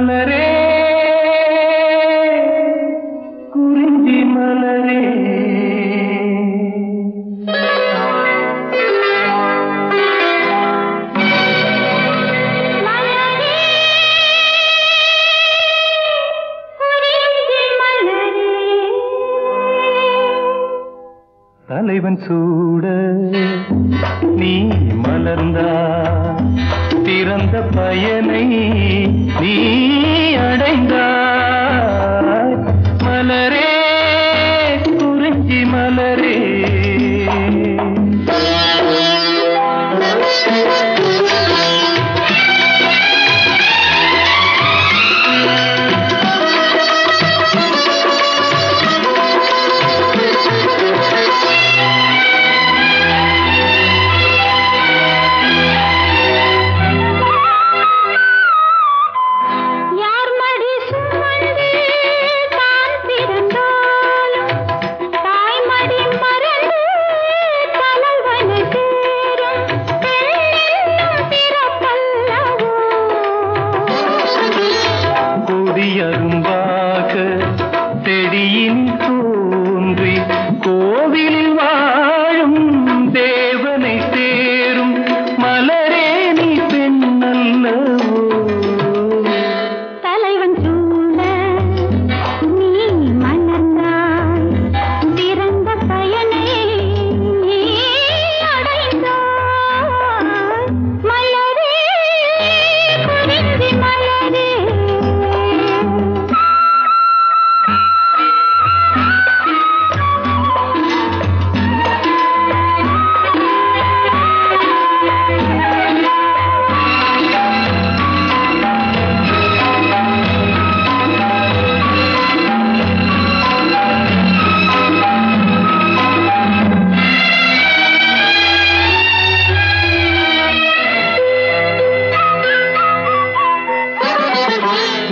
மலரே குறிஞ்சி மலரே. தலைவன் சூட நீ மலர்ந்தா திறந்த பயனை நீ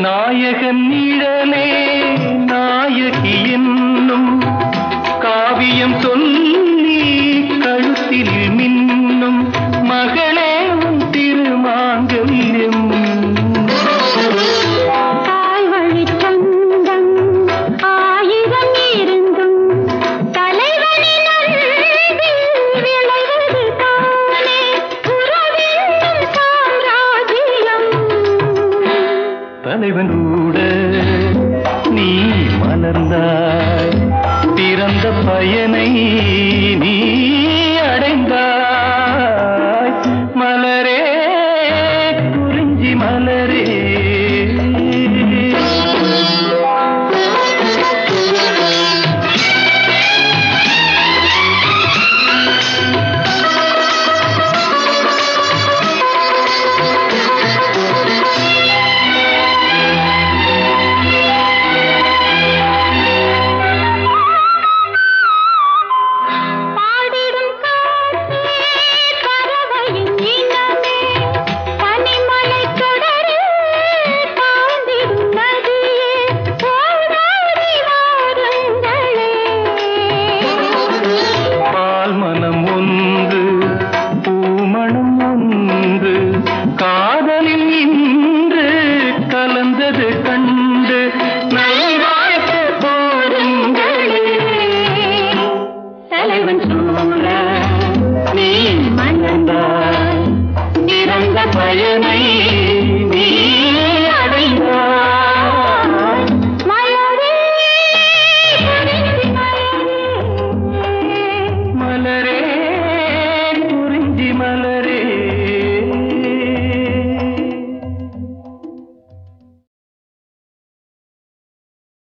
நாயகன் நிழலே நாயகி என்னும் காவியம் சொல்லி